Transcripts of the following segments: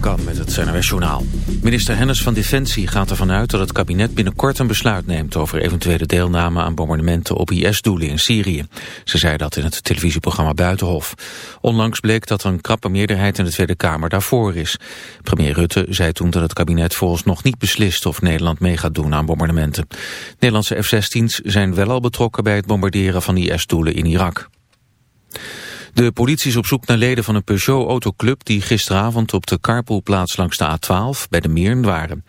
van met het NRS Journaal. Minister Hennis van Defensie gaat ervan uit dat het kabinet binnenkort een besluit neemt over eventuele deelname aan bombardementen op IS-doelen in Syrië. Ze zei dat in het televisieprogramma Buitenhof. Onlangs bleek dat er een krappe meerderheid in de Tweede Kamer daarvoor is. Premier Rutte zei toen dat het kabinet volgens nog niet beslist of Nederland mee gaat doen aan bombardementen. Nederlandse F-16's zijn wel al betrokken bij het bombarderen van IS-doelen in Irak. De politie is op zoek naar leden van een Peugeot-autoclub... die gisteravond op de carpoolplaats langs de A12 bij de Meern waren.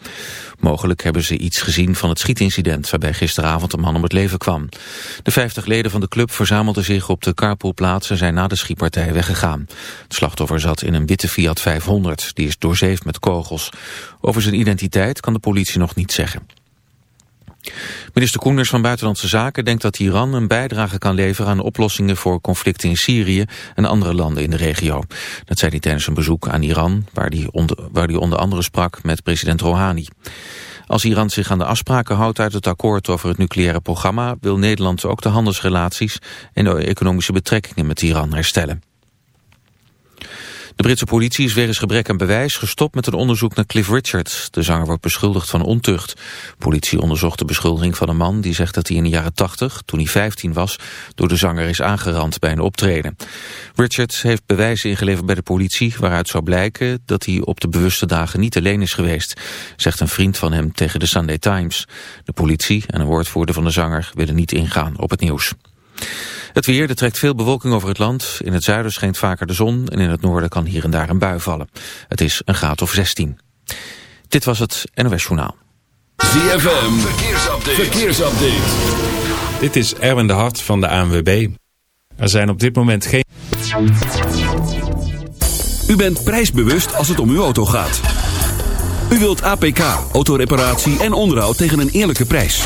Mogelijk hebben ze iets gezien van het schietincident... waarbij gisteravond een man om het leven kwam. De 50 leden van de club verzamelden zich op de carpoolplaats... en zijn na de schietpartij weggegaan. Het slachtoffer zat in een witte Fiat 500. Die is doorzeefd met kogels. Over zijn identiteit kan de politie nog niet zeggen. Minister Koenders van Buitenlandse Zaken denkt dat Iran een bijdrage kan leveren aan oplossingen voor conflicten in Syrië en andere landen in de regio. Dat zei hij tijdens een bezoek aan Iran, waar hij onder, waar hij onder andere sprak met president Rouhani. Als Iran zich aan de afspraken houdt uit het akkoord over het nucleaire programma, wil Nederland ook de handelsrelaties en de economische betrekkingen met Iran herstellen. De Britse politie is wegens gebrek aan bewijs gestopt met een onderzoek naar Cliff Richards. De zanger wordt beschuldigd van ontucht. Politie onderzocht de beschuldiging van een man die zegt dat hij in de jaren 80, toen hij 15 was, door de zanger is aangerand bij een optreden. Richards heeft bewijzen ingeleverd bij de politie waaruit zou blijken dat hij op de bewuste dagen niet alleen is geweest, zegt een vriend van hem tegen de Sunday Times. De politie en een woordvoerder van de zanger willen niet ingaan op het nieuws. Het weer, er trekt veel bewolking over het land. In het zuiden schijnt vaker de zon en in het noorden kan hier en daar een bui vallen. Het is een graad of 16. Dit was het NOS Journaal. ZFM, verkeersupdate. verkeersupdate. Dit is Erwin de Hart van de ANWB. Er zijn op dit moment geen... U bent prijsbewust als het om uw auto gaat. U wilt APK, autoreparatie en onderhoud tegen een eerlijke prijs.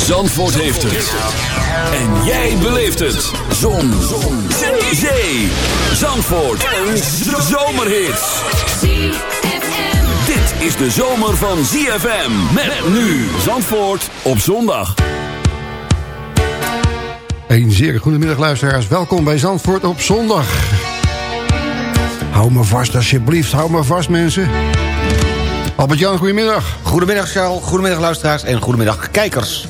Zandvoort heeft het. En jij beleeft het. Zon. Zon. Zee. Zee. Zandvoort. Een zomerhit. Dit is de zomer van ZFM. Met nu Zandvoort op zondag. Een zeer goedemiddag luisteraars. Welkom bij Zandvoort op zondag. Hou me vast alsjeblieft. Hou me vast mensen. Albert-Jan, goedemiddag. Goedemiddag Charles, goedemiddag luisteraars en goedemiddag kijkers.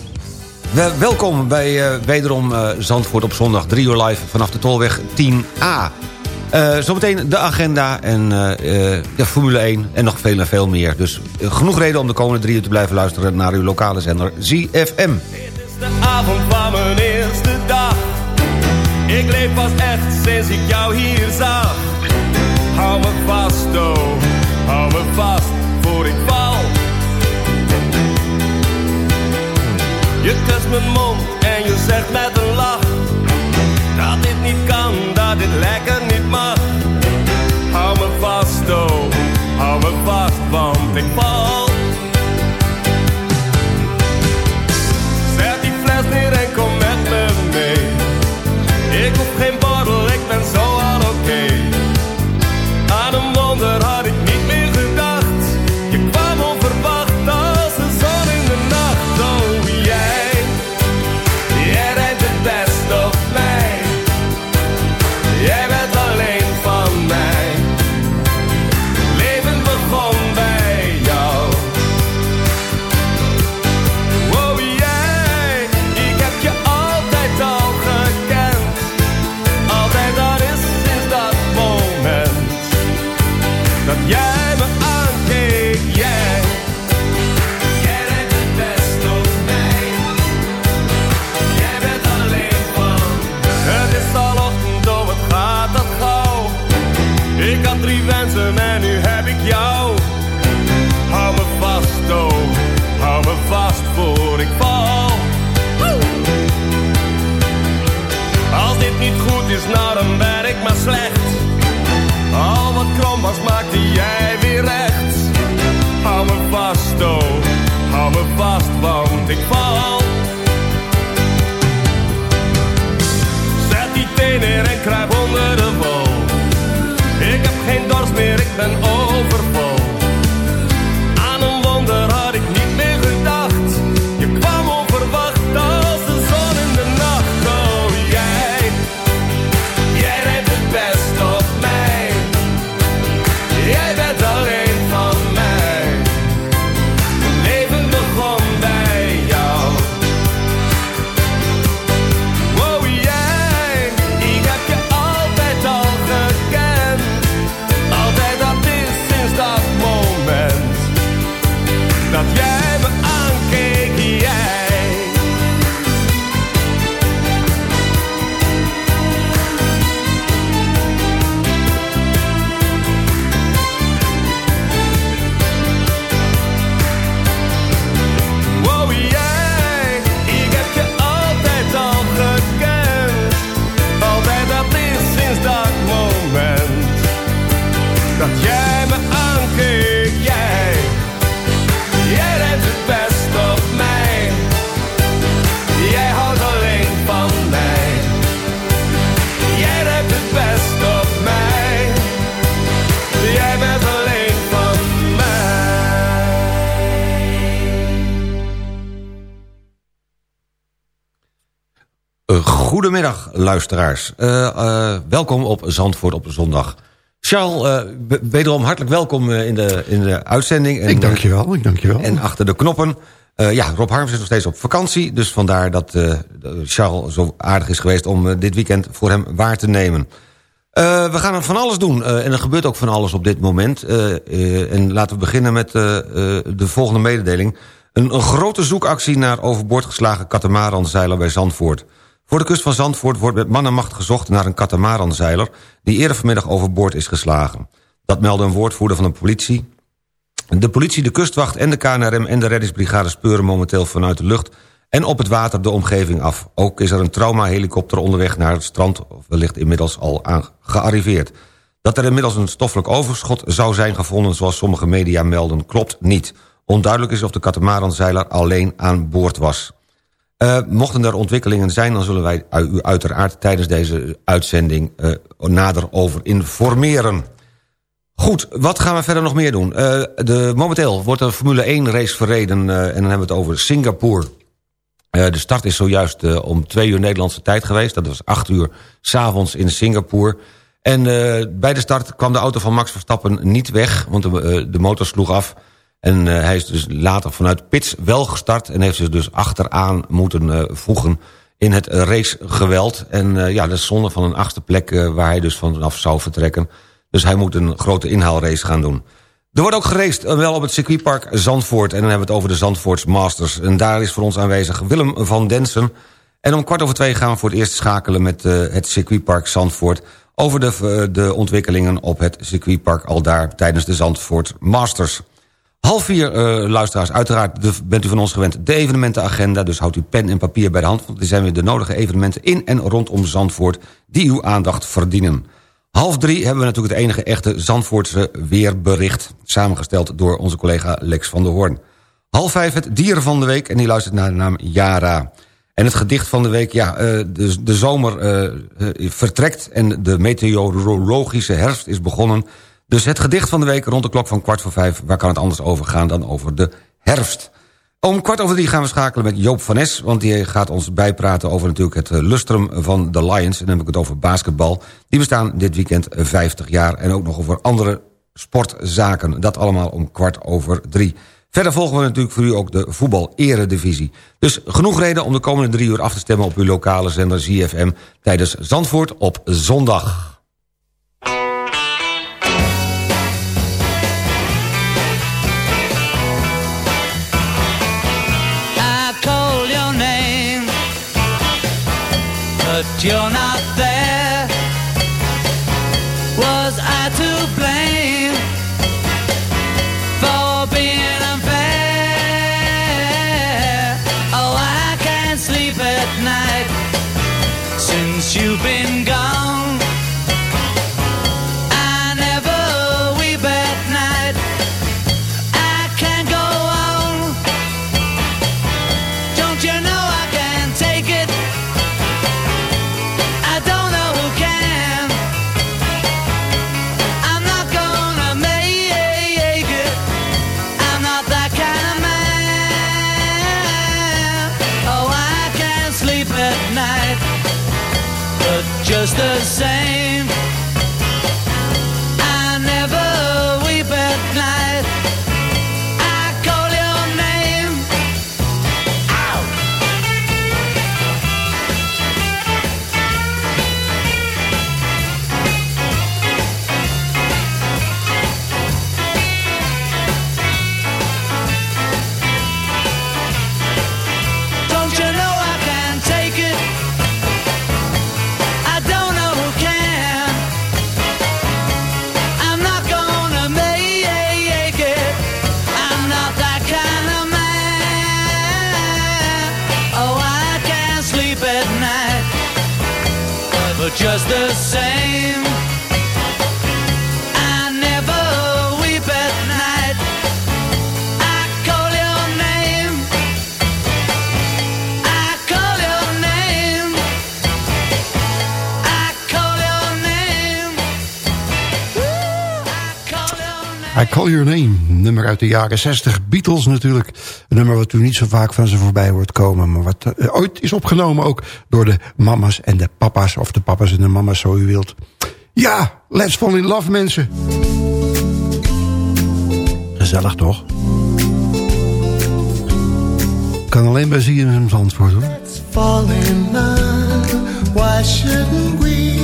welkom bij uh, wederom uh, Zandvoort op zondag 3 uur live vanaf de Tolweg 10A. Uh, zometeen de agenda en de Formule 1 en nog veel en veel meer. Dus genoeg reden om de komende drie uur te blijven luisteren naar uw lokale zender ZFM. Dit is de avond van mijn eerste dag. Ik leef pas echt sinds ik jou hier zag. Hou me vast, oh, hou me vast voor ik val. Je kust mijn mond en je zegt met een lach Dat dit niet kan, dat dit lekker niet mag Hou me vast, oh, hou me vast, want ik val is naar een werk maar slecht. Al wat krom was maakte jij weer recht. Hou me vast oh, hou me vast want ik val. Zet die tenen en kruip onder de wol. Luisteraars. Eh, eh, welkom op Zandvoort op zondag. Charles, eh, wederom hartelijk welkom in, de, in de uitzending. En, Ik dank je wel, ik dank je wel. En achter de knoppen. Ja, Rob Harms is nog steeds op vakantie. Dus vandaar dat Charles zo aardig is geweest om dit weekend voor hem waar te nemen. We gaan van alles doen. en er gebeurt ook van alles op dit moment. En laten we beginnen met de volgende mededeling. Een, een grote zoekactie naar overboord geslagen katamaranzeiler bij Zandvoort. Voor de kust van Zandvoort wordt met man en macht gezocht naar een katamaranzeiler... die eerder vanmiddag overboord is geslagen. Dat meldde een woordvoerder van de politie. De politie, de kustwacht en de KNRM en de reddingsbrigade speuren momenteel vanuit de lucht en op het water de omgeving af. Ook is er een traumahelikopter onderweg naar het strand, of wellicht inmiddels al gearriveerd. Dat er inmiddels een stoffelijk overschot zou zijn gevonden, zoals sommige media melden, klopt niet. Onduidelijk is of de katamaranzeiler alleen aan boord was. Uh, mochten er ontwikkelingen zijn, dan zullen wij u uiteraard tijdens deze uitzending uh, nader over informeren. Goed, wat gaan we verder nog meer doen? Uh, de, momenteel wordt de Formule 1 race verreden en dan hebben we het over Singapore. De start is zojuist om twee uur Nederlandse tijd geweest. Dat was acht uur s'avonds in Singapore. En bij de start kwam de auto van Max Verstappen niet weg, want de, de motor sloeg af. En hij is dus later vanuit pits wel gestart en heeft zich dus achteraan moeten voegen in het racegeweld. En ja, dat is zonde van een achtste plek waar hij dus vanaf zou vertrekken. Dus hij moet een grote inhaalrace gaan doen. Er wordt ook geraced, wel op het circuitpark Zandvoort. En dan hebben we het over de Zandvoorts Masters. En daar is voor ons aanwezig Willem van Densen. En om kwart over twee gaan we voor het eerst schakelen met uh, het circuitpark Zandvoort... over de, uh, de ontwikkelingen op het circuitpark al daar tijdens de Zandvoort Masters. Half vier, uh, luisteraars, uiteraard de, bent u van ons gewend de evenementenagenda... dus houdt u pen en papier bij de hand... want er zijn weer de nodige evenementen in en rondom Zandvoort... die uw aandacht verdienen. Half drie hebben we natuurlijk het enige echte Zandvoortse weerbericht... samengesteld door onze collega Lex van der Hoorn. Half vijf het dier van de week en die luistert naar de naam Yara. En het gedicht van de week, ja, de, de zomer uh, vertrekt... en de meteorologische herfst is begonnen. Dus het gedicht van de week rond de klok van kwart voor vijf... waar kan het anders over gaan dan over de herfst? Om kwart over drie gaan we schakelen met Joop van Es... want die gaat ons bijpraten over natuurlijk het lustrum van de Lions. En dan heb ik het over basketbal. Die bestaan dit weekend 50 jaar. En ook nog over andere sportzaken. Dat allemaal om kwart over drie. Verder volgen we natuurlijk voor u ook de voetbal-eredivisie. Dus genoeg reden om de komende drie uur af te stemmen... op uw lokale zender ZFM tijdens Zandvoort op zondag. Jonathan. Same, just the same, Your Name, nummer uit de jaren 60. Beatles natuurlijk. Een nummer wat u niet zo vaak van ze voorbij hoort komen. Maar wat eh, ooit is opgenomen ook door de mama's en de papa's. Of de papa's en de mama's, zo u wilt. Ja, let's fall in love mensen. Gezellig toch? Kan alleen bij ZFM antwoord hoor. fall in love. Why shouldn't we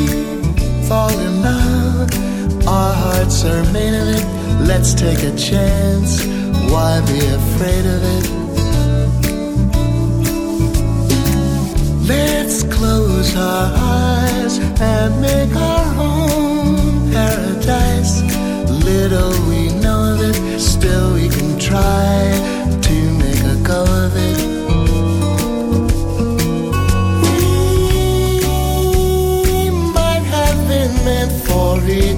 fall in love? Our hearts are made of. Let's take a chance. Why be afraid of it? Let's close our eyes and make our own paradise. Little we know of it, still we can try to make a go of it. We might have been meant for each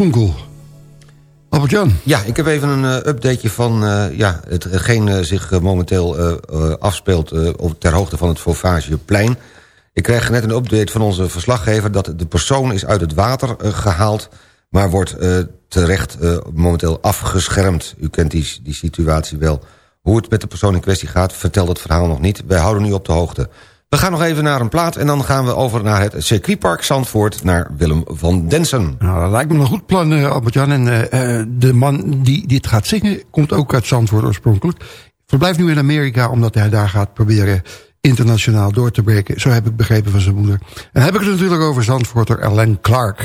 Art Garfunkel. Albert-Jan. Ja, ik heb even een eh, updateje van eh, ja, het, hetgeen eh, zich eh, momenteel eh, afspeelt... ter hoogte van het Fauvageplein. Ik krijg net een update van onze verslaggever... dat de persoon is uit het water eh, gehaald... maar wordt terecht momenteel afgeschermd. U kent die, die situatie wel. Hoe het met de persoon in kwestie gaat, vertelt het verhaal nog niet. Wij houden u op de hoogte. We gaan nog even naar een plaat en dan gaan we over naar het circuitpark Zandvoort... naar Willem van Densen. Nou, dat lijkt me een goed plan, eh, Albert-Jan. En eh, eh, de man die dit gaat zingen komt ook uit Zandvoort oorspronkelijk. Verblijft nu in Amerika omdat hij daar gaat proberen internationaal door te breken. Zo heb ik begrepen van zijn moeder. En dan heb ik het natuurlijk over Zandvoorter Ellen Clark.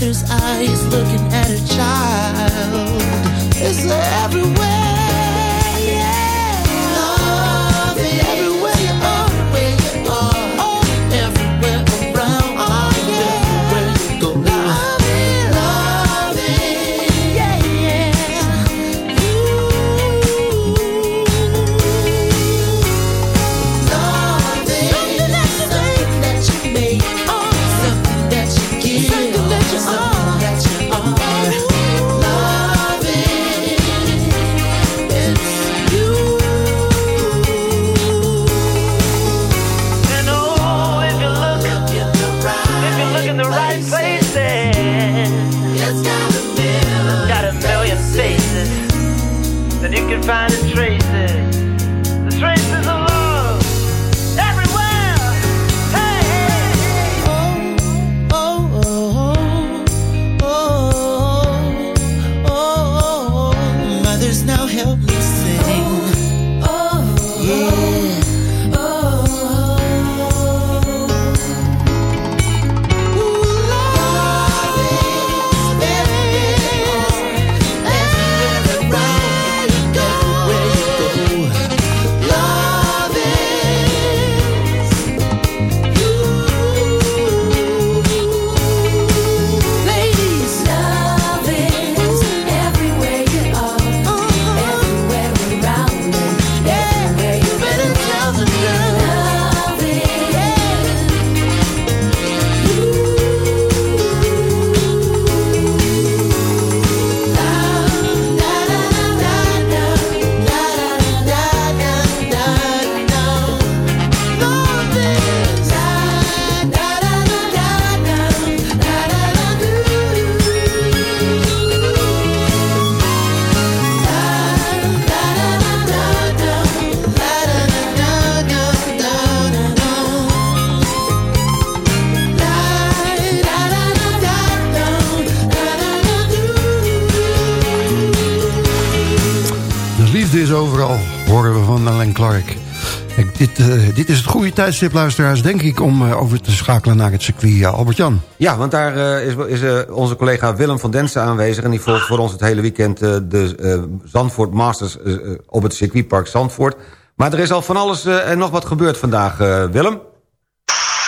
Mother's eyes looking at her child. Goede tijdstip, luisteraars, denk ik... om eh, over te schakelen naar het circuit. Ja, Albert-Jan. Ja, want daar eh, is, is eh, onze collega Willem van Densen aanwezig... en die volgt voor ons het hele weekend eh, de eh, Zandvoort Masters... eh, eh, op het circuitpark Zandvoort. Maar er is al van alles eh, en nog wat gebeurd vandaag, eh, Willem.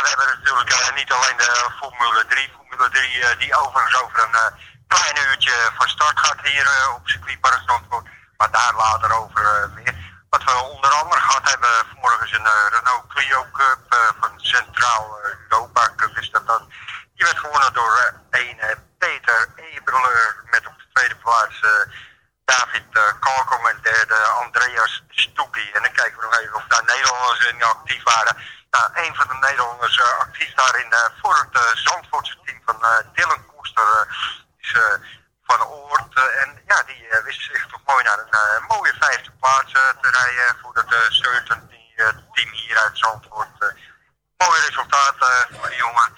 We hebben natuurlijk eh, niet alleen de Formule 3. Formule 3 eh, die overigens over een eh, klein uurtje van start gaat hier eh, op circuitpark Zandvoort. Maar daar later over eh, meer. Wat we onder andere gehad hebben vanmorgen is een eh, Renault Clio Cup eh, van Centraal eh, Europa Cup is dat dan. Die werd gewonnen door een Peter Eberler met op de tweede plaats David Kalkom en derde Andreas Stoekie. En dan kijken we nog even of daar Nederlanders in actief waren. Nou, een van de Nederlanders actief daarin voor het Zandvoortse team van Dylan Koester is van Oort. eh, en ja, die eh, wist zich toch mooi naar een eh, mooie vijfde plaats te rijden voor het uh, team hier uit Zandvoort. Mooi resultaat voor die jongen.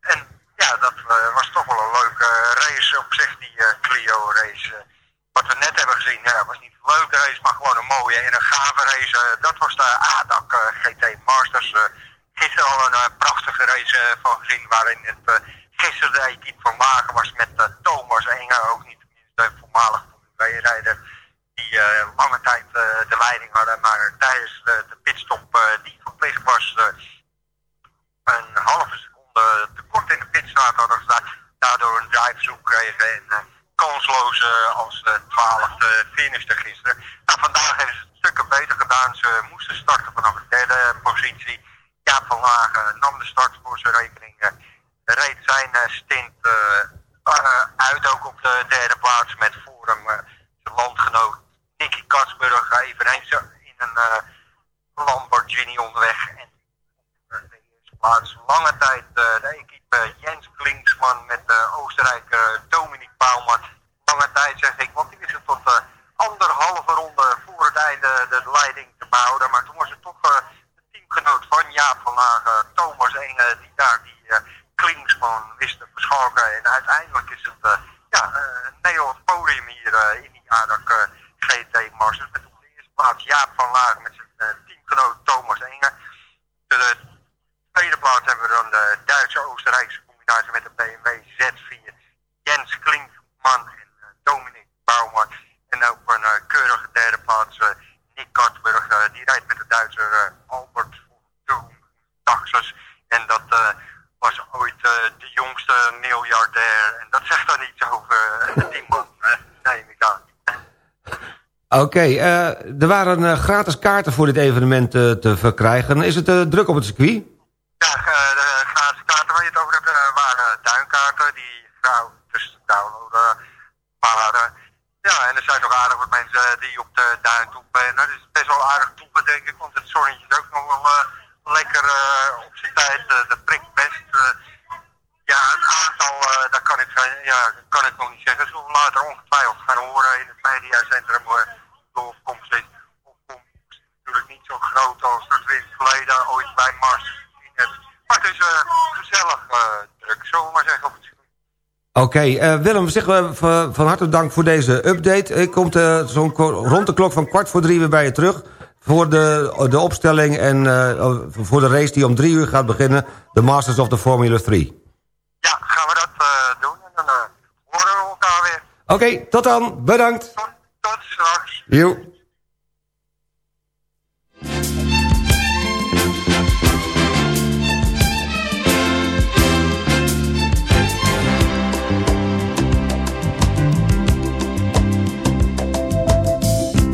En ja, dat was toch wel een leuke race op zich, die Clio race. Wat we net hebben gezien, ja, was niet een leuke race, maar gewoon een mooie en een gave race. Dat was de ADAC GT Masters. gisteren al een prachtige race van gezien, waarin het gisteren de equipe van Wagen was met eh, Thomas Enger, ook niet tenminste voormalig 2-rijder, die eh, lange tijd eh, de leiding hadden, maar tijdens de, de pitstop die verplicht was, een halve seconde tekort in de pitstraat hadden gestaan. Daardoor een drivezoek kregen en kansloos eh, als de twaalfde finishte gisteren. Nou, vandaag hebben ze het stukken beter gedaan. Ze moesten starten vanaf de derde positie. Jaap van Lagen nam de start voor zijn rekening. Reed zijn eh, stint eh, uit ook op de derde plaats met hem eh, zijn landgenoot Nicky Katsburg. Eveneens in een Lamborghini onderweg. En de eerste plaats lange tijd de equipe Jens Klinsman met de Oostenrijker Dominique Bouwman. Lange tijd zeg ik, want die is het tot anderhalve ronde voor het einde de leiding te behouden. Maar toen was het toch de teamgenoot van Jaap van Lagen, Thomas Enge, die daar eh, Klinsman wist te verschalken. En uiteindelijk is het eh, ja, eh, een Nederlands podium hier eh, in die eh, GT Masters. Met op de eerste plaats Jaap van Lagen met zijn eh, teamgenoot Thomas Enge. De, tweede plaats hebben we dan de Duitse-Oostenrijkse combinatie met de BMW Z4 dat zegt dan iets over uh, die man. nee, ik aan. Oké, eh, er waren eh, gratis kaarten voor dit evenement eh, te verkrijgen. Is het druk op het circuit? Ja, eh, de gratis kaarten waar je het over hebt, eh, waren duinkaarten die vrouw dus downloaden. Maar eh, ja, en er zijn nog aardig wat mensen eh, die op de duin toe zijn. Het is best wel aardig toepen, denk ik, want het zonnetje is ook nog wel eh, lekker eh, op zijn tijd. eh, de prikt best. eh. ja, het aantal, eh dat kan ik, geen- ja, dat kan ik nog niet zeggen. Zullen we later ongetwijfeld gaan horen in het mediacentrum. eh, de opkomst is. Opkomst is natuurlijk niet zo groot als dat we in het verleden ooit bij Mars gezien hebben. Maar het is eh, gezellig eh, druk, zullen we maar zeggen, op het circuit. Oké, eh, Willem, zeg, eh, van harte dank voor deze update. Ik kom eh, zo'n rond de klok van kwart voor drie weer bij je terug... voor de, de opstelling en voor de race die om drie uur gaat beginnen... de Masters of the Formula 3. Ja, gaan we dat doen en dan horen we elkaar weer. Oké, tot dan. Bedankt. Tot, tot straks. Jo.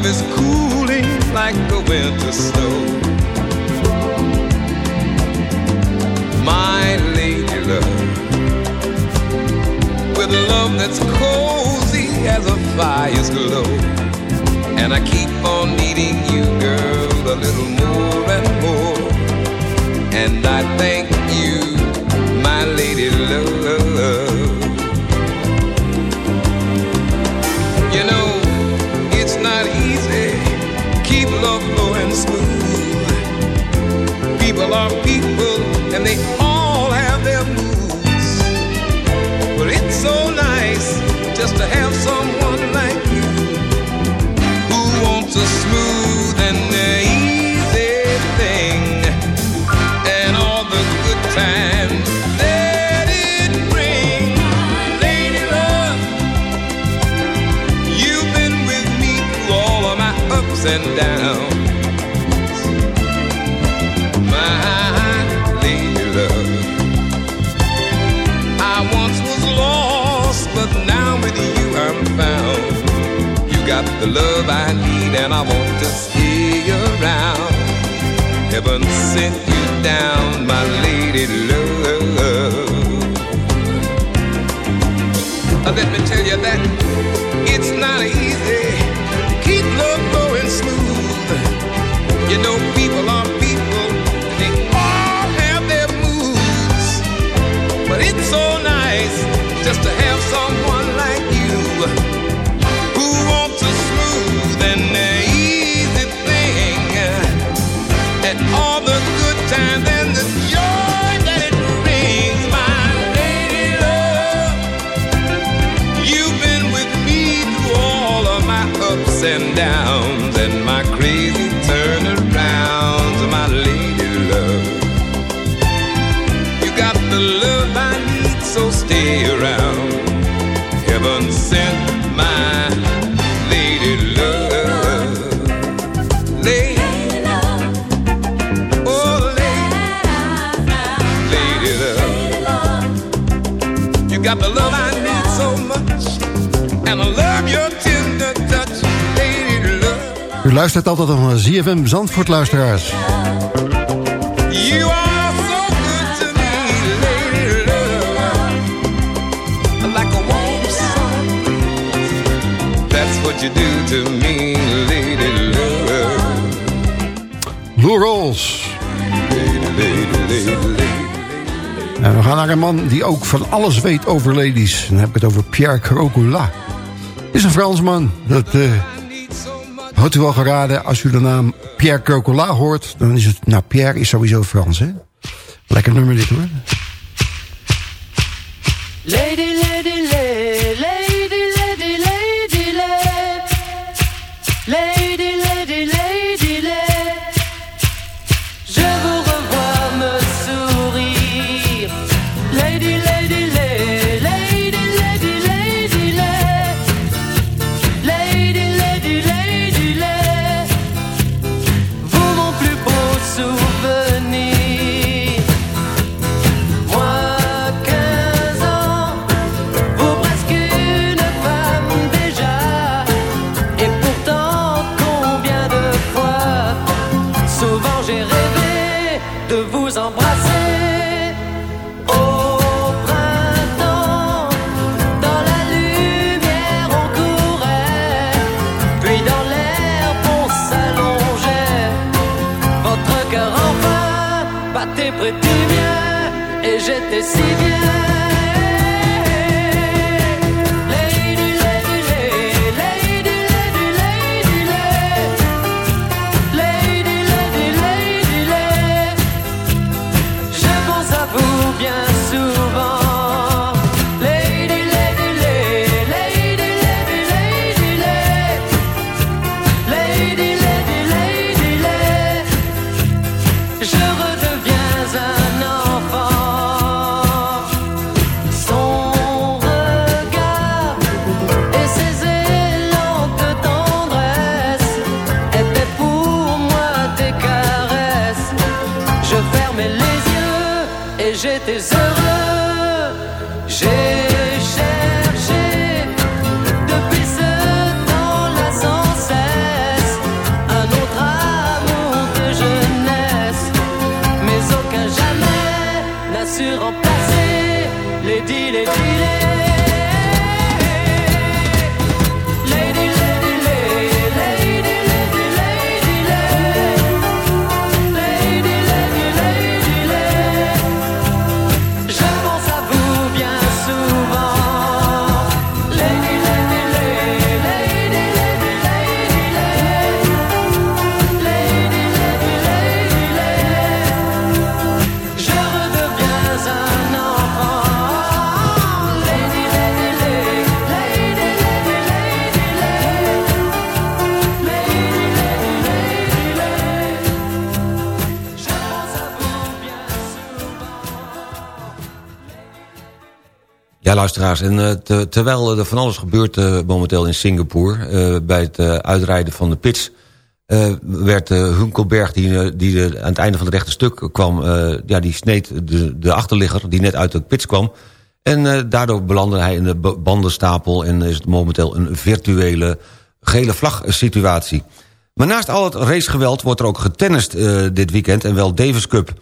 Love is cooling like the winter snow. My lady love, with love that's cozy as a fire's glow. And I keep on needing you, girl, a little more and more. And I thank you, my lady love. People are people, and they all have their moods. But it's so nice just to have someone like you who wants a smooth and easy thing, and all the good times that it brings. Lady love. You've been with me through all of my ups and downs. The love I need, and I want to stay around. Heaven sent you down, my lady love. Let me tell you that it's not easy. Keep love going smooth. You know, luistert altijd naar ZFM Zandvoort luisteraars. You are so good to me, lady love. Like a warm sun. That's what you do to me, lady love. Blue Rolls. En we gaan naar een man die ook van alles weet over ladies. Dan heb ik het over Pierre Crocola. Is een Fransman. Dat eh, Had u al geraden, als u de naam Pierre Cocola hoort... dan is het... Nou, Pierre is sowieso Frans, hè? Lekker nummer dit, hoor. Lady, is Ja, luisteraars, en eh, te- terwijl er van alles gebeurt eh, momenteel in Singapore... eh, bij het uitrijden van de pits... werd Hunkelberg, die, die aan het einde van het rechte stuk kwam... ja, die sneed de, de achterligger, die net uit de pits kwam... en daardoor belandde hij in de ba- bandenstapel... en is het momenteel een virtuele gele vlag situatie. Maar naast al het racegeweld wordt er ook getennist dit weekend... en wel Davis Cup.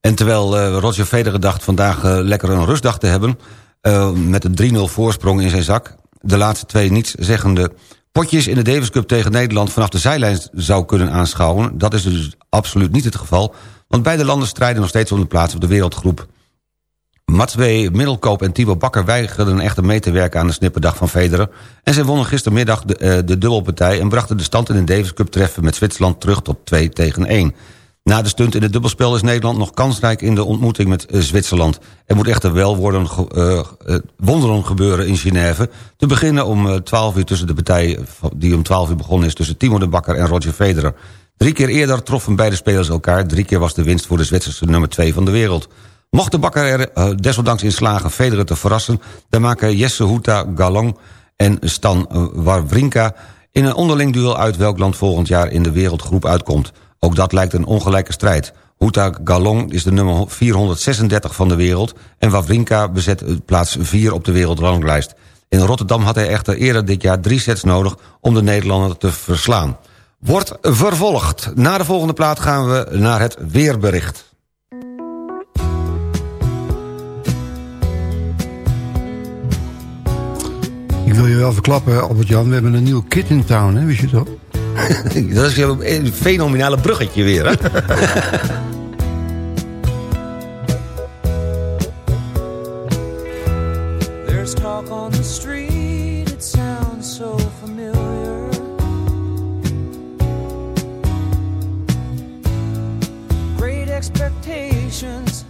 En terwijl Roger Federer dacht vandaag lekker een rustdag te hebben... eh, met een 3-0 voorsprong in zijn zak... de laatste twee niets zeggende potjes in de Davis Cup tegen Nederland... vanaf de zijlijn zou kunnen aanschouwen. Dat is dus absoluut niet het geval... want beide landen strijden nog steeds om de plaats op de wereldgroep. Matswee, Middelkoop en Thibaut Bakker weigerden echter mee te werken aan de snipperdag van Federer... en zij wonnen gistermiddag de, eh, de dubbelpartij... en brachten de stand in de Davis Cup treffen met Zwitserland terug tot 2 tegen 1. Na de stunt in het dubbelspel is Nederland nog kansrijk in de ontmoeting met eh, Zwitserland. Er moet echter wel worden eh, wonderen gebeuren in Genève. Te beginnen om eh, 12 uur tussen de partij die om 12 uur begonnen is... tussen Timo de Bakker en Roger Federer. Drie keer eerder troffen beide spelers elkaar. Drie keer was de winst voor de Zwitserse nummer 2 van de wereld. Mocht de Bakker er desondanks in slagen Federer te verrassen... dan maken Jesse Huta Galong en Stan Wawrinka... in een onderling duel uit welk land volgend jaar in de wereldgroep uitkomt. Ook dat lijkt een ongelijke strijd. Huta Galong is de nummer 436 van de wereld... en Wawrinka bezet plaats 4 op de wereldranglijst. In Rotterdam had hij echter eerder dit jaar drie sets nodig... om de Nederlander te verslaan. Wordt vervolgd. Na de volgende plaat gaan we naar het weerbericht. Ik wil je wel verklappen, Albert-Jan. We hebben een nieuw kit in town, hè? Wist je dat? dat is een fenomenale bruggetje weer, hè? There's talk on the street, it sounds so familiar. Great expectations,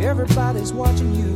everybody's watching you.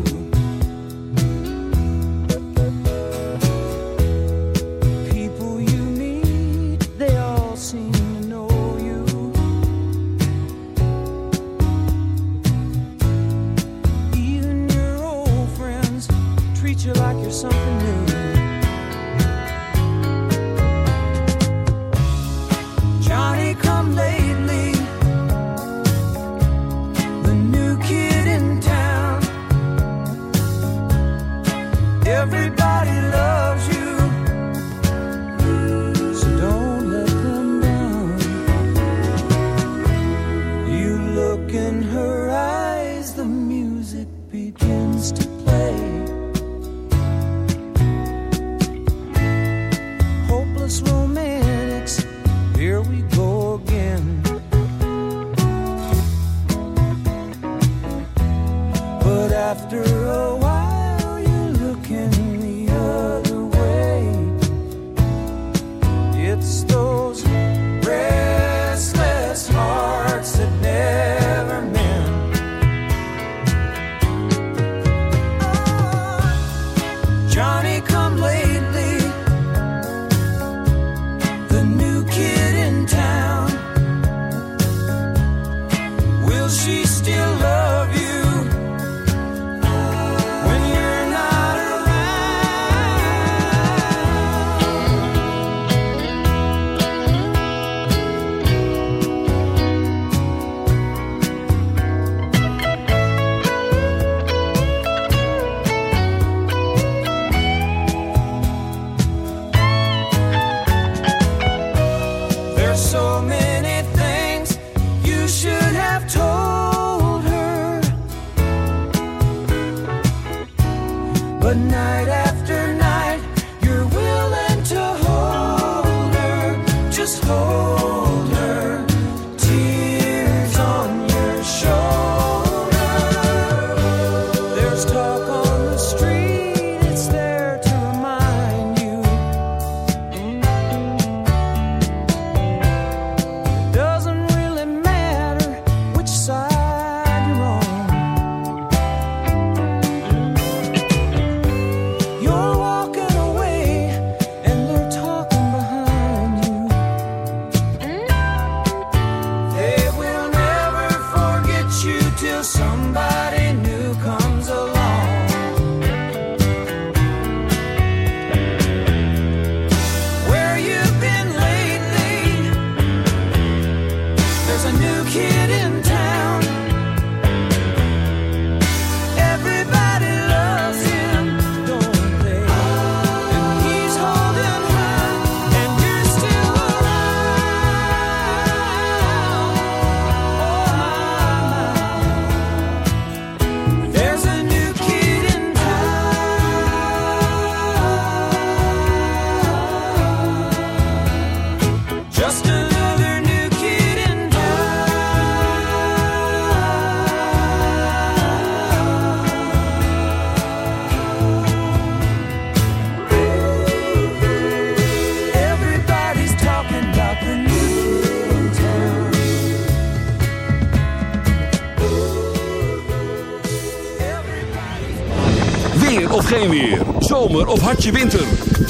Zomer of hartje winter.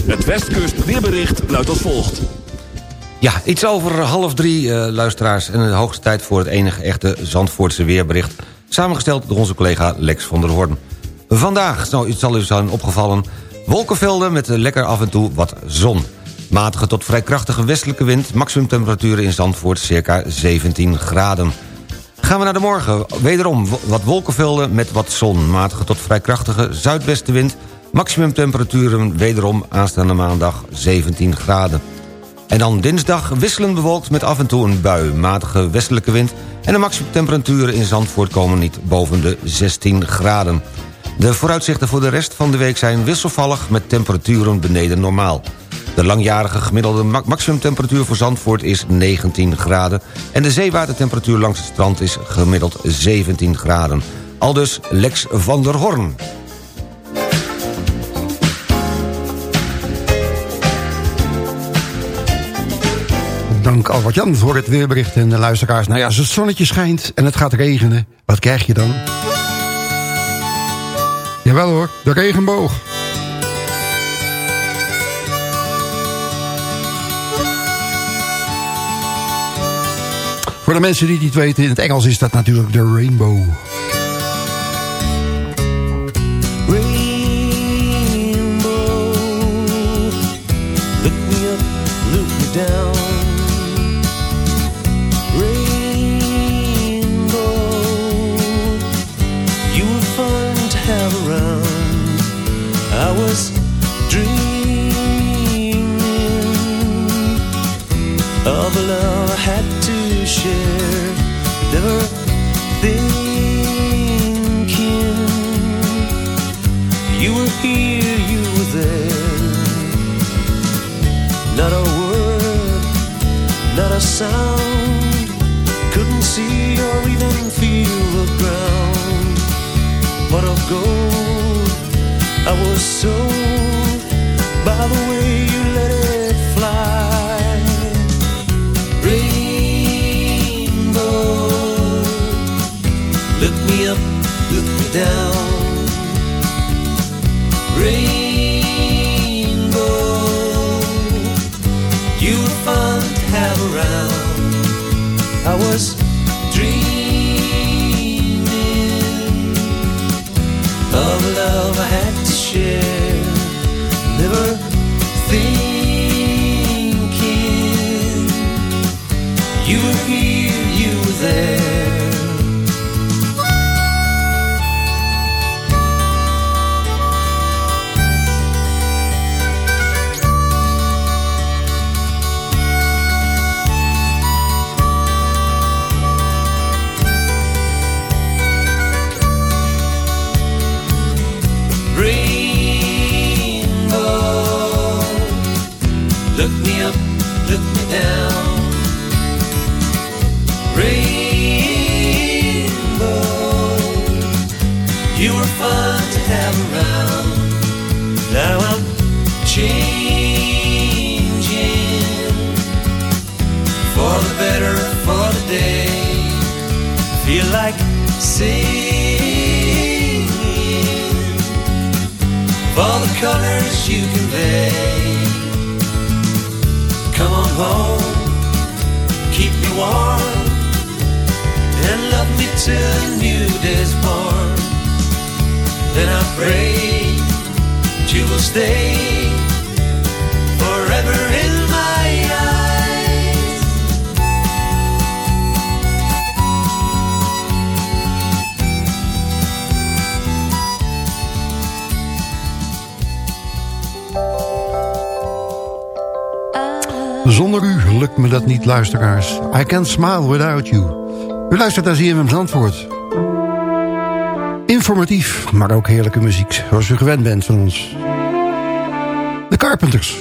Het Westkust weerbericht luidt als volgt. Ja, iets over half drie, eh, luisteraars. En de hoogste tijd voor het enige echte Zandvoortse weerbericht. Samengesteld door onze collega Lex van der Hoorn. Vandaag, nou, het zal u zijn opgevallen... wolkenvelden met lekker af en toe wat zon. Matige tot vrij krachtige westelijke wind. Maximumtemperaturen in Zandvoort circa 17 graden. Gaan we naar de morgen. Wederom wat wolkenvelden met wat zon. Matige tot vrij krachtige zuidwestenwind. Maximumtemperaturen wederom aanstaande maandag 17 graden. En dan dinsdag wisselend bewolkt met af en toe een bui. Matige westelijke wind en de maximumtemperaturen in Zandvoort komen niet boven de 16 graden. De vooruitzichten voor de rest van de week zijn wisselvallig met temperaturen beneden normaal. De langjarige gemiddelde maximumtemperatuur voor Zandvoort is 19 graden... en de zeewatertemperatuur langs het strand is gemiddeld 17 graden. Aldus Lex van der Horn. Dank Albert-Jan voor het weerbericht en de luisteraars. Nou ja, als het zonnetje schijnt en het gaat regenen, wat krijg je dan? Jawel hoor, de regenboog. Voor de mensen die het niet weten, in het Engels is dat natuurlijk de Rainbow. sound. Couldn't see or even feel the ground. But of gold, I was sold by the way you. Zonder u lukt me dat niet, luisteraars. I can't smile without you. U luistert naar ZFM antwoord. Informatief, maar ook heerlijke muziek, zoals u gewend bent van ons. De Carpenters.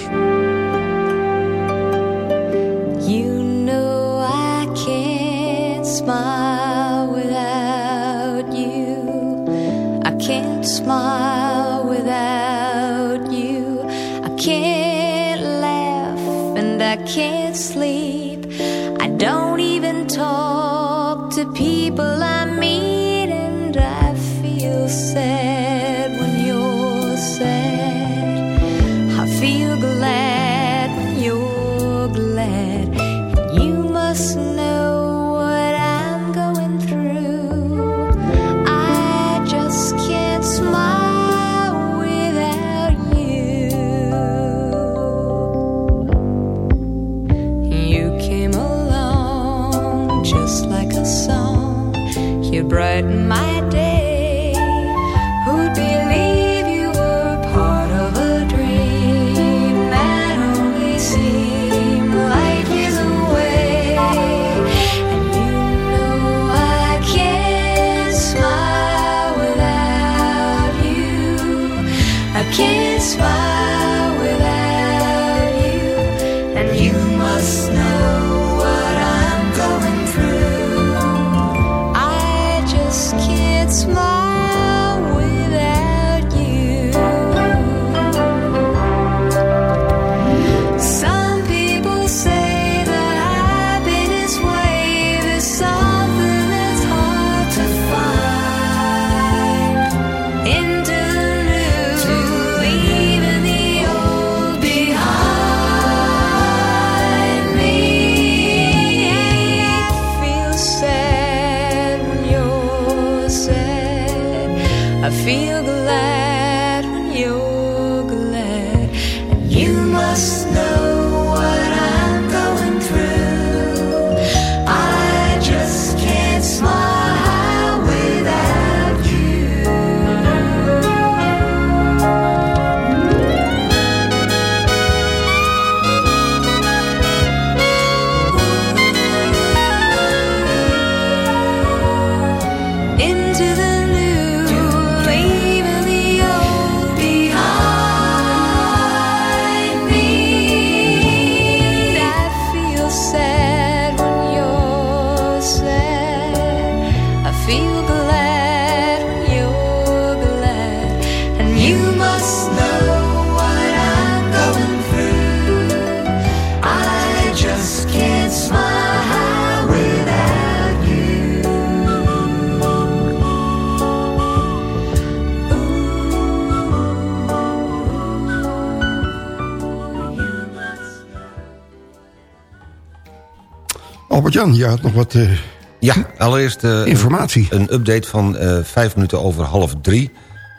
Je had nog wat... eh, Ja, allereerst eh, Informatie. Een, update van eh, vijf minuten over half drie.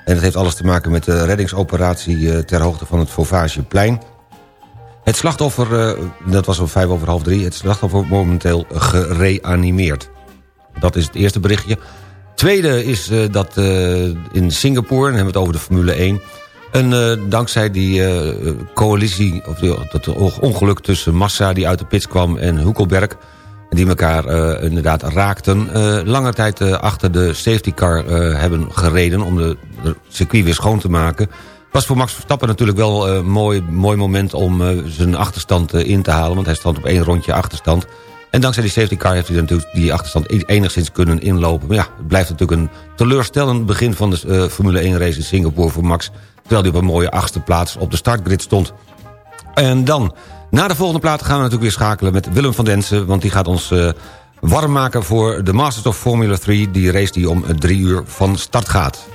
En dat heeft alles te maken met de reddingsoperatie... ter hoogte van het Fauvageplein. Het slachtoffer, dat was om vijf over half drie... het slachtoffer momenteel gereanimeerd. Dat is het eerste berichtje. Tweede is dat in Singapore, dan hebben we het over de Formule 1... En dankzij die coalitie, of dat ongeluk tussen Massa die uit de pits kwam en Hoekelberg... die elkaar eh, inderdaad raakten... eh, lange tijd eh, achter de safety car hebben gereden... om de, circuit weer schoon te maken. was voor Max Verstappen natuurlijk wel een mooi, mooi moment... om zijn achterstand in te halen, want hij stond op één rondje achterstand... En dankzij die safety car heeft hij natuurlijk die achterstand e- enigszins kunnen inlopen. Maar ja, het blijft natuurlijk een teleurstellend begin van de Formule 1 race in Singapore voor Max. Terwijl hij op een mooie achtste plaats op de startgrid stond. En dan, na de volgende plaat gaan we natuurlijk weer schakelen met Willem van Densen. Want die gaat ons eh, warm maken voor de Masters of Formula 3. Die race die om drie uur van start gaat.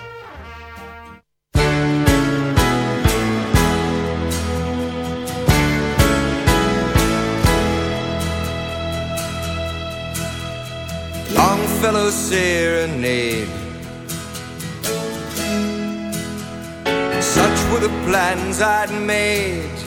Longfellow serenade. Such were the plans I'd made.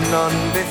none before.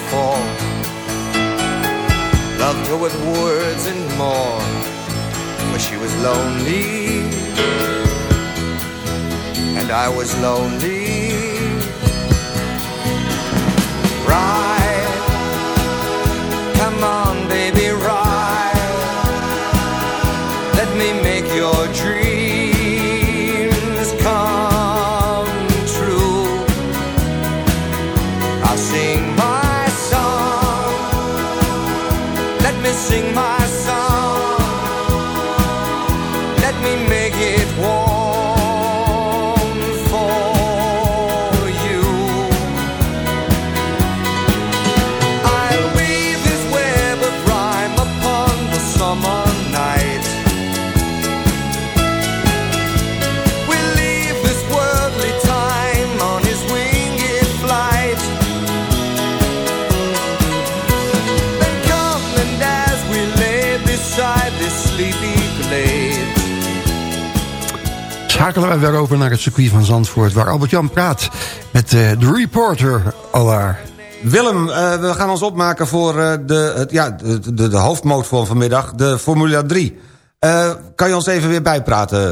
Schakelen wij weer over naar het circuit van Zandvoort... waar Albert-Jan praat met eh, de reporter Allaar. Willem, eh, we gaan ons opmaken voor eh, de, het, ja, de, de, de hoofdmoot van vanmiddag, de Formula 3. Eh, kan je ons even weer bijpraten?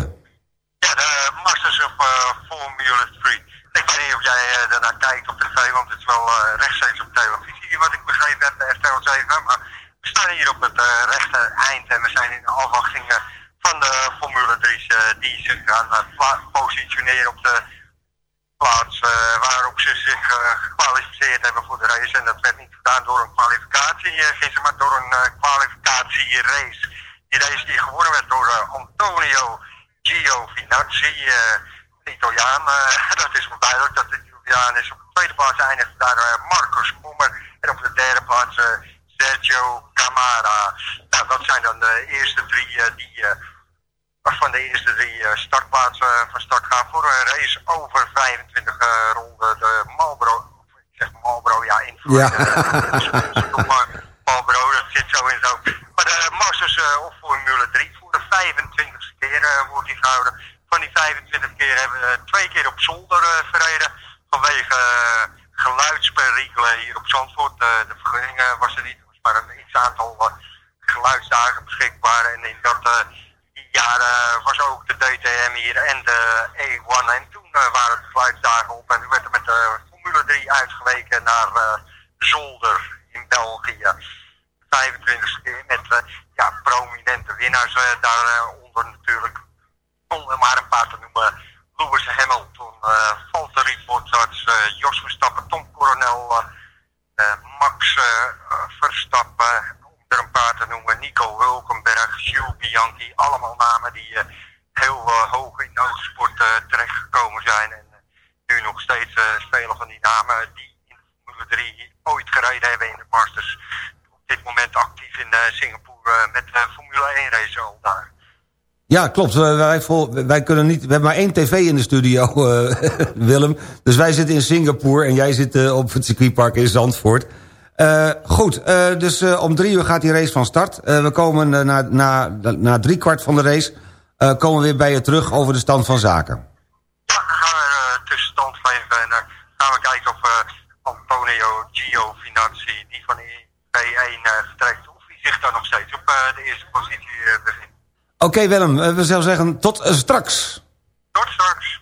Ja, de Masters op eh, Formula 3. Ik weet niet of jij daarnaar kijkt op tv, want het is wel eh, rechtstreeks op televisie wat ik begrepen heb, de RTL 7. Maar we staan hier op het rechte eind en we zijn in afwachting van de Formule 3's eh, die zich gaan eh, positioneren op de plaats eh, waarop ze zich gekwalificeerd hebben voor de race. En dat werd niet gedaan door een kwalificatie gisteren, maar door een kwalificatierace. Die race die gewonnen werd door Antonio Giovinazzi, een Italiaan. dat is duidelijk dat een Italiaan is. Op de tweede plaats eindigt daar Marcus Kommer. En op de derde plaats Sergio Camara. Nou, dat zijn dan de eerste drie die... waarvan de eerste drie eh, startplaatsen eh, van start gaan voor een race over 25 eh, ronden. De Marlboro, of ik zeg Marlboro, ja, in Ja. maar Marlboro, dat zit zo in zo. Maar de Masters of Formule 3 voor de 25ste keer wordt die gehouden. Van die 25 keer hebben we twee keer op zolder verreden. Vanwege geluidsperikelen hier op Zandvoort. Eh, de vergunning was er niet. Er was maar een x aantal geluidsdagen beschikbaar. En in dat eh, die jaren was ook de DTM hier en de E1. En toen eh, waren de geluidsdagen op. En toen werd er met de Formule 3 uitgeweken naar eh, Zolder in België. 25 keer met eh, ja, prominente winnaars eh, daaronder natuurlijk. Om er maar een paar te noemen. Lewis Hamilton, eh Valtteri Bottas, eh, Jos Verstappen, Tom Coronel, eh, eh, Max eh, Verstappen, er een paar te noemen. Nico Hulkenberg, Jules Bianchi, allemaal namen die eh, heel eh, hoog in de autosport eh, terechtgekomen zijn. En nu nog steeds spelen van die namen die in Formule 3 ooit gereden hebben in de Masters. Op dit moment actief in Singapore met de Formule 1 race al daar. Ja, klopt. Wij, wij, kunnen niet, we hebben maar één tv in de studio, Willem. Dus wij zitten in Singapore en jij zit op het circuitpark in Zandvoort. Eh, goed, eh, dus eh, om drie uur gaat die race van start. We komen na, na, na drie kwart van de race... komen we weer bij je terug over de stand van zaken. Ja, dan gaan we tussenstand geven en gaan we kijken of Antonio Giovinazzi, die van P1 eh vertrekt, of hij zich daar nog steeds op de eerste positie bevindt. Oké Willem, eh, we zullen zeggen tot straks. Tot straks.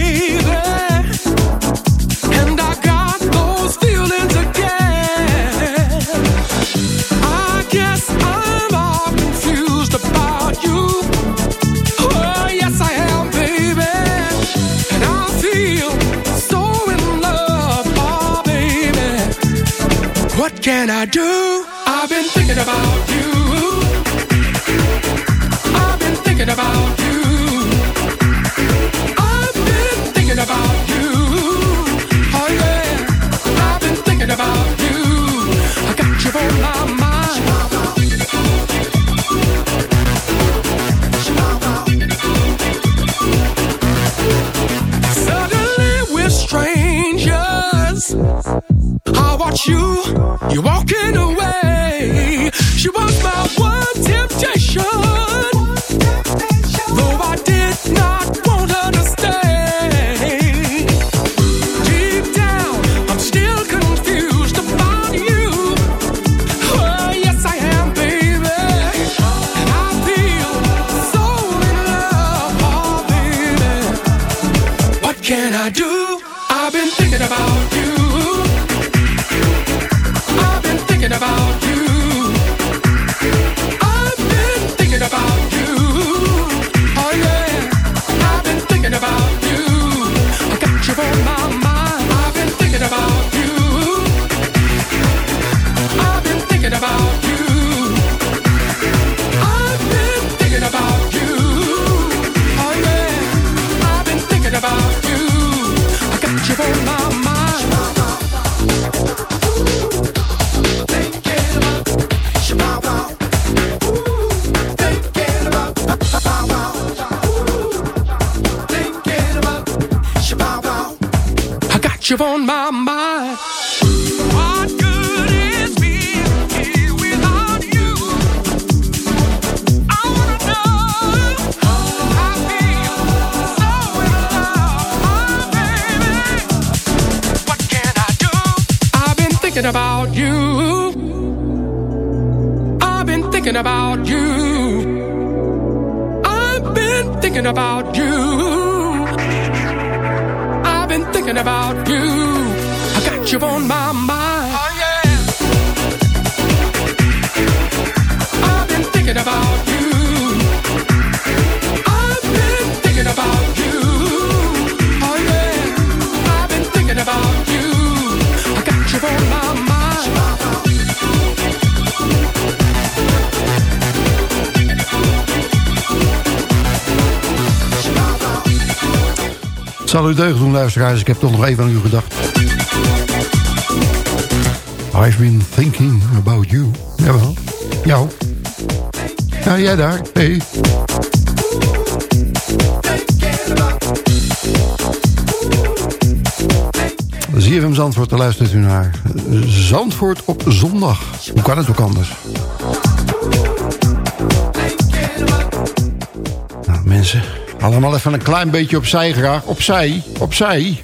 can I do? You, you walking away. I got you on my mind. What good is me here without you? I wanna know how I so in love, baby. What can I do? I've been thinking about you. I've been thinking about you. I've been thinking about you. You on my mind. Oh yeah. I've been thinking about you. I've been thinking about you. Oh yeah. I've been thinking about you. I got you on my mind. Zal u deugd doen, luisteraars. Ik heb toch nog even aan u gedacht. I've been thinking about you. Jawel. Jou. Ja, jij daar. Hey. ZFM Zandvoort, daar luistert u naar. Zandvoort op zondag. Hoe kan het ook anders? Nou, mensen, allemaal even een klein beetje opzij graag. Opzij, opzij.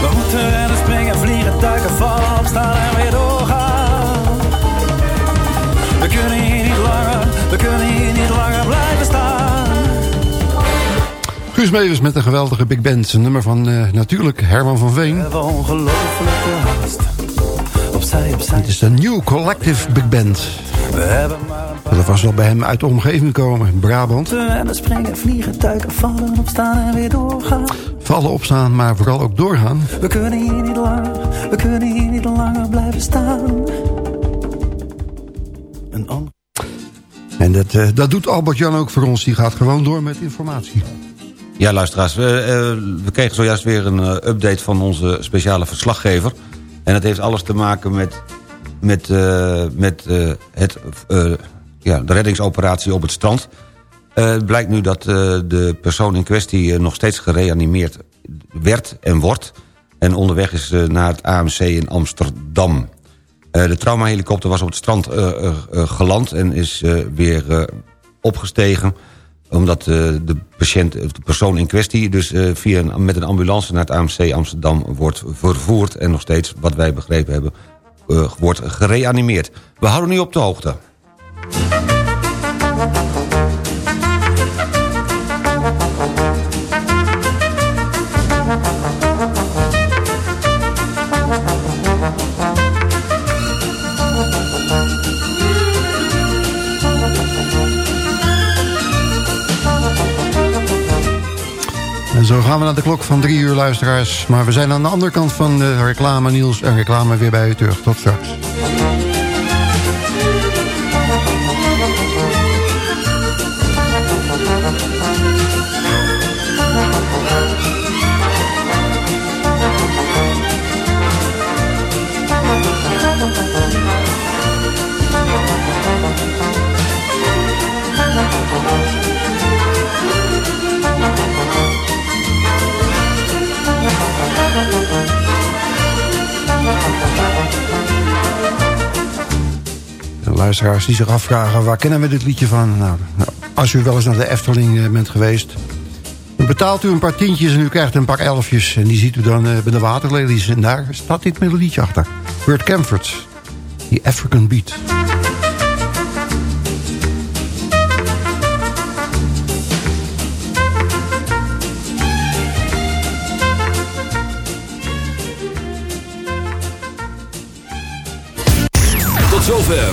We moeten rennen, springen, vliegen, duiken, vallen, opstaan en weer doorgaan. We kunnen hier niet langer, we kunnen hier niet langer blijven staan. Guus Meeuwis met een geweldige big band. Een nummer van eh, natuurlijk Herman van We Veen. hebben ongelofelijke haast. Opzij, opzij. Het is de New Collective Big Band. We hebben maar Dat was wel bij hem uit de omgeving komen. Brabant. rennen, springen, vliegen, duiken, vallen, opstaan en weer doorgaan. Vallen, opstaan, maar vooral ook doorgaan. We kunnen hier niet langer, we kunnen hier niet langer blijven staan. Een ander. En dat, eh, dat doet Albert-Jan ook voor ons. Die gaat gewoon door met informatie. Ja, luisteraars, we, eh, we kregen zojuist weer een eh, update van onze speciale verslaggever. En dat heeft alles te maken met, met, eh, met eh, het, eh, ja, de reddingsoperatie op het strand. Het blijkt nu dat eh, de persoon in kwestie eh, nog steeds gereanimeerd werd en wordt. En onderweg is naar het AMC in Amsterdam. De traumahelikopter was op het strand geland en is weer opgestegen omdat de, patiënt, de persoon in kwestie dus via met een ambulance naar het AMC Amsterdam wordt vervoerd... en nog steeds, wat wij begrepen hebben, wordt gereanimeerd. We houden nu op de hoogte. Zo gaan we naar de klok van drie uur, luisteraars. Maar we zijn aan de andere kant van de reclame, Niels. En reclame weer bij u terug. Tot straks. Luisteraars die zich afvragen, waar kennen we dit liedje van? Nou, als u wel eens naar de Efteling eh, bent geweest... betaalt u een paar tientjes en u krijgt een paar elfjes. En die ziet u dan eh, bij de waterlelies. En daar staat dit melodietje achter. Bert Camford, die African Beat.